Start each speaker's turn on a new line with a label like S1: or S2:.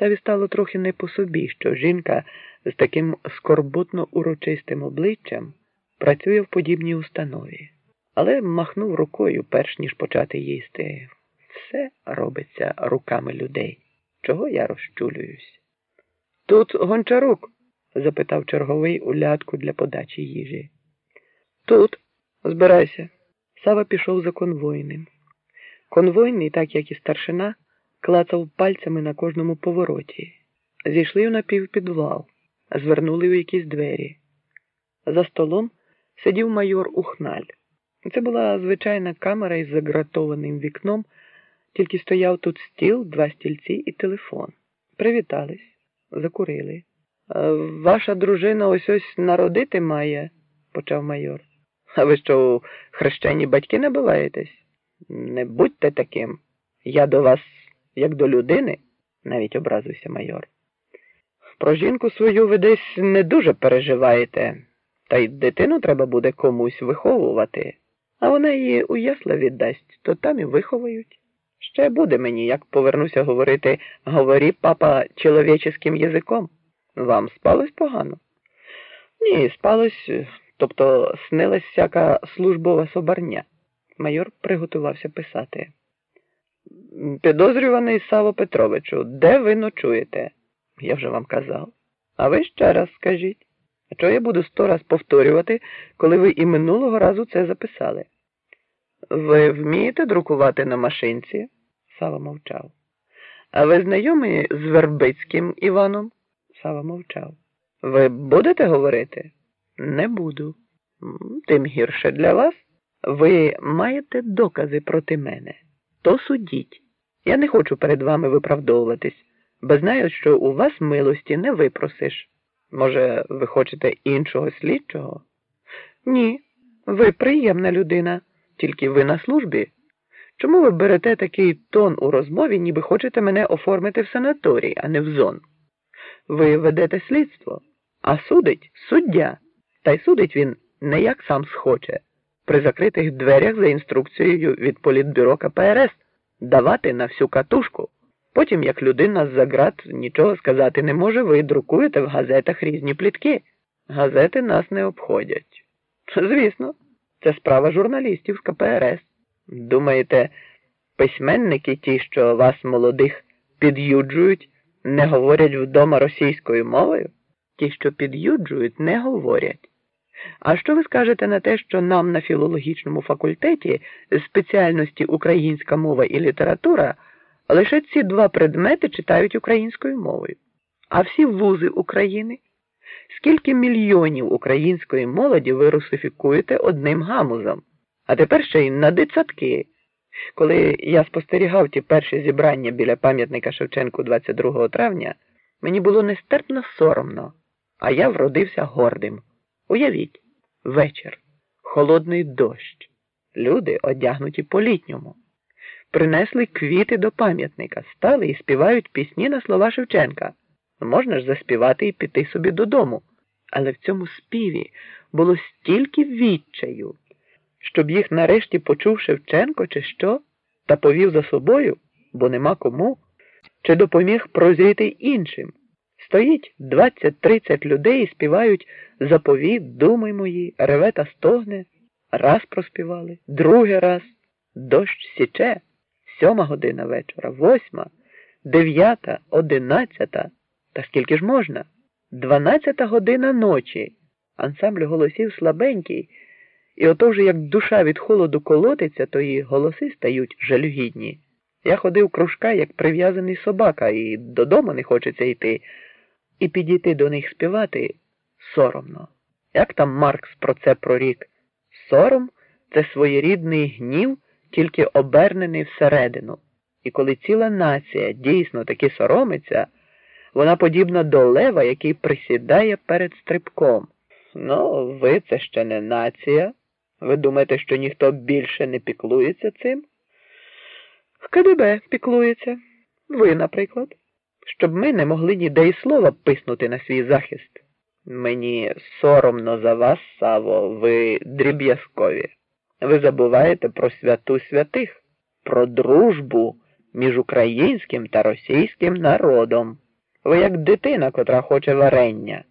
S1: Саві стало трохи не по собі, що жінка з таким скорботно урочистим обличчям працює в подібній установі, але махнув рукою, перш ніж почати їсти. Все робиться руками людей. Чого я розчулююсь? Тут гончарук? запитав черговий у лятку для подачі їжі. Тут, збирайся. Сава пішов за конвойним. Конвойний, так як і старшина, клацав пальцями на кожному повороті. Зійшли в напівпідвал, звернули у якісь двері. За столом сидів майор Ухналь. Це була звичайна камера із загратованим вікном, тільки стояв тут стіл, два стільці і телефон. Привітались, закурили. Ваша дружина ось ось народити має, почав майор. А ви що, у хрещені батьки набиваєтесь? Не будьте таким. Я до вас, як до людини, навіть образився майор. Про жінку свою ви десь не дуже переживаєте, та й дитину треба буде комусь виховувати, а вона її у ясла віддасть, то там і виховають. Ще буде мені, як повернуся говорити, говорі папа чоловіческим язиком. Вам спалось погано? Ні, спалось, тобто снилась всяка службова собарня. Майор приготувався писати. Підозрюваний Саво Петровичу, де ви ночуєте? Я вже вам казав. А ви ще раз скажіть. А чого я буду сто раз повторювати, коли ви і минулого разу це записали? Ви вмієте друкувати на машинці? Сава мовчав. А ви знайомі з Вербицьким Іваном? Сава мовчав. Ви будете говорити? Не буду. Тим гірше для вас. Ви маєте докази проти мене. То судіть. Я не хочу перед вами виправдовуватись, бо знаю, що у вас милості не випросиш. Може, ви хочете іншого слідчого? Ні, ви приємна людина, тільки ви на службі. Чому ви берете такий тон у розмові, ніби хочете мене оформити в санаторій, а не в зон? Ви ведете слідство, а судить суддя, та й судить він не як сам схоче, при закритих дверях за інструкцією від політбюро КПРС давати на всю катушку. Потім, як людина з заград нічого сказати не може, ви друкуєте в газетах різні плітки. Газети нас не обходять. Звісно, це справа журналістів з КПРС. Думаєте, письменники, ті, що вас, молодих, під'юджують, не говорять вдома російською мовою? Ті, що під'юджують, не говорять. А що ви скажете на те, що нам на філологічному факультеті спеціальності українська мова і література лише ці два предмети читають українською мовою? А всі вузи України? Скільки мільйонів української молоді ви русифікуєте одним гамузом? А тепер ще й на дитсадки. Коли я спостерігав ті перші зібрання біля пам'ятника Шевченку 22 травня, мені було нестерпно соромно, а я вродився гордим. Уявіть, вечір, холодний дощ, люди одягнуті по літньому. Принесли квіти до пам'ятника, стали і співають пісні на слова Шевченка. Можна ж заспівати і піти собі додому. Але в цьому співі було стільки відчаю щоб їх нарешті почув Шевченко, чи що, та повів за собою, бо нема кому, чи допоміг прозріти іншим. Стоїть 20-30 людей і співають заповіт, думи мої, реве та стогне. Раз проспівали, другий раз, дощ січе, сьома година вечора, восьма, дев'ята, одинадцята, та скільки ж можна? Дванадцята година ночі. Ансамбль голосів слабенький. І ото вже як душа від холоду колотиться, то і голоси стають жалюгідні. Я ходив кружка, як прив'язаний собака, і додому не хочеться йти, і підійти до них співати соромно. Як там Маркс про це прорік? Сором це своєрідний гнів, тільки обернений всередину. І коли ціла нація дійсно таки соромиться, вона подібна до лева, який присідає перед стрибком. Ну, ви це ще не нація. Ви думаєте, що ніхто більше не піклується цим? КДБ піклується. Ви, наприклад, щоб ми не могли ніде й слова писнути на свій захист. Мені соромно за вас, Саво, ви дріб'язкові. Ви забуваєте про святу святих, про дружбу між українським та російським народом. Ви як дитина, котра хоче варення.